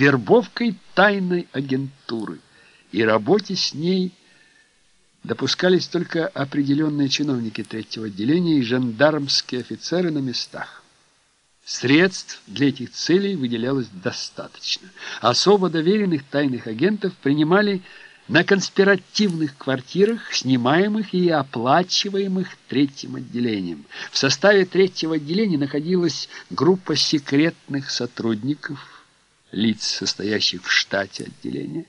вербовкой тайной агентуры, и работе с ней допускались только определенные чиновники третьего отделения и жандармские офицеры на местах. Средств для этих целей выделялось достаточно. Особо доверенных тайных агентов принимали на конспиративных квартирах, снимаемых и оплачиваемых третьим отделением. В составе третьего отделения находилась группа секретных сотрудников, лиц, состоящих в штате отделения,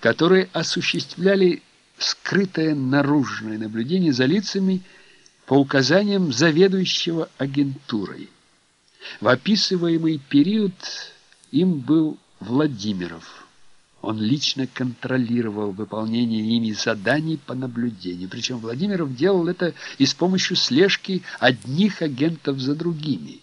которые осуществляли скрытое наружное наблюдение за лицами по указаниям заведующего агентурой. В описываемый период им был Владимиров. Он лично контролировал выполнение ими заданий по наблюдению. Причем Владимиров делал это и с помощью слежки одних агентов за другими.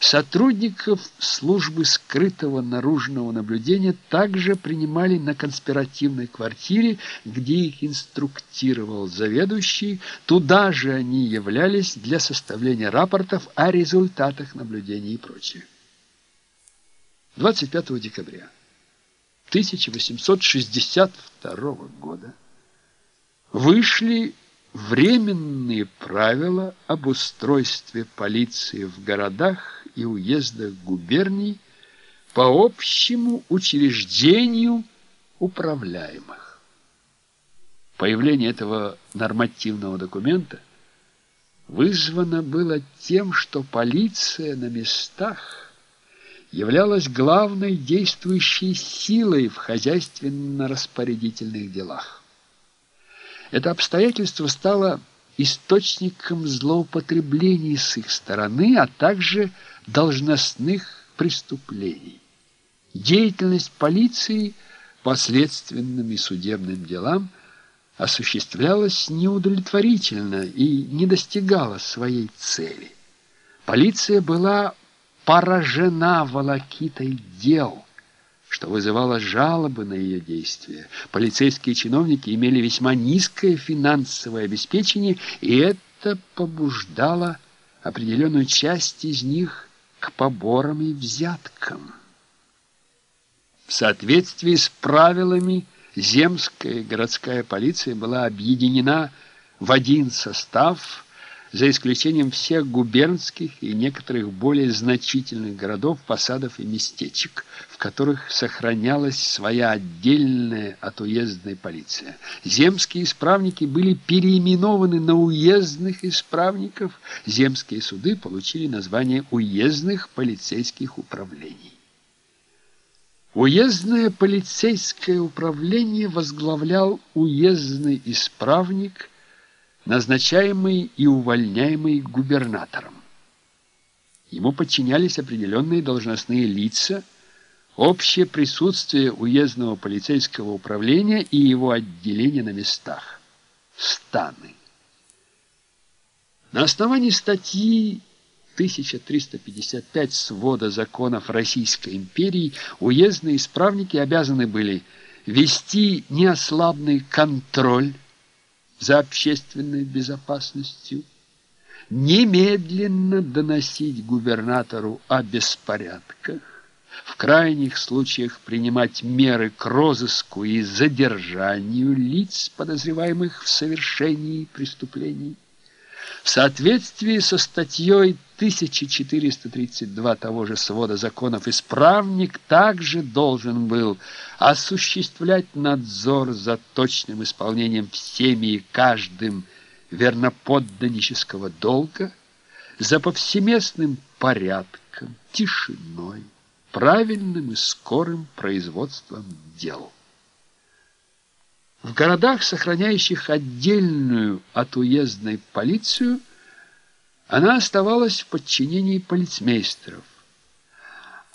Сотрудников службы скрытого наружного наблюдения также принимали на конспиративной квартире, где их инструктировал заведующий. Туда же они являлись для составления рапортов о результатах наблюдений и прочее. 25 декабря 1862 года вышли временные правила об устройстве полиции в городах и уездах губерний по общему учреждению управляемых. Появление этого нормативного документа вызвано было тем, что полиция на местах являлась главной действующей силой в хозяйственно-распорядительных делах. Это обстоятельство стало источником злоупотреблений с их стороны, а также должностных преступлений. Деятельность полиции по следственным и судебным делам осуществлялась неудовлетворительно и не достигала своей цели. Полиция была поражена волокитой дел, что вызывало жалобы на ее действия. Полицейские чиновники имели весьма низкое финансовое обеспечение, и это побуждало определенную часть из них к поборам и взяткам. В соответствии с правилами земская и городская полиция была объединена в один состав – за исключением всех губернских и некоторых более значительных городов, посадов и местечек, в которых сохранялась своя отдельная от уездной полиция. Земские исправники были переименованы на уездных исправников, земские суды получили название уездных полицейских управлений. Уездное полицейское управление возглавлял уездный исправник – назначаемый и увольняемый губернатором. Ему подчинялись определенные должностные лица, общее присутствие уездного полицейского управления и его отделения на местах, станы. На основании статьи 1355 свода законов Российской империи уездные исправники обязаны были вести неослабный контроль за общественной безопасностью, немедленно доносить губернатору о беспорядках, в крайних случаях принимать меры к розыску и задержанию лиц, подозреваемых в совершении преступлений. В соответствии со статьей 1432 того же свода законов исправник также должен был осуществлять надзор за точным исполнением всеми и каждым верноподданнического долга, за повсеместным порядком, тишиной, правильным и скорым производством дел. В городах, сохраняющих отдельную от уездной полицию, она оставалась в подчинении полицмейстеров,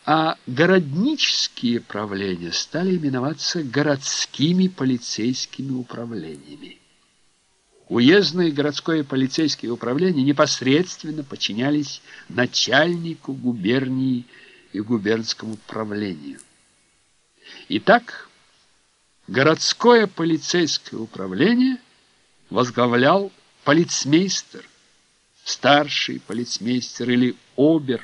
а городнические правления стали именоваться городскими полицейскими управлениями. Уездное и городское полицейские управления непосредственно подчинялись начальнику губернии и губернскому правлению. Итак, городское полицейское управление возглавлял полицмейстер, старший полицмейстер или обер